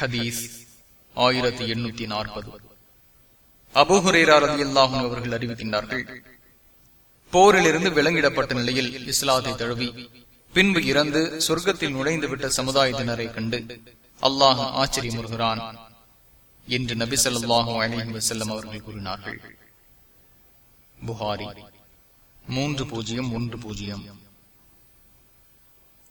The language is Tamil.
ஹதீஸ் ஆயிரத்தி எண்ணூத்தி நாற்பது. அபோஹுரேராரதி அல்லாஹும் அவர்கள் அறிவிக்கின்றார்கள் போரிலிருந்து விலங்கிடப்பட்ட நிலையில் இஸ்லாத்தை தழுவி பின்பு இறந்து சொர்க்கத்தில் நுழைந்துவிட்ட சமுதாயத்தினரை கண்டு அல்லாஹ் ஆச்சரியமுறுகிறான் என்று நபி சொல்லாஹு அலஹி வசல்லம் அவர்கள் கூறினார்கள். புகாரி மூன்று பூஜ்ஜியம் ஒன்று பூஜ்ஜியம்.